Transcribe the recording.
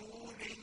رَسُولٍ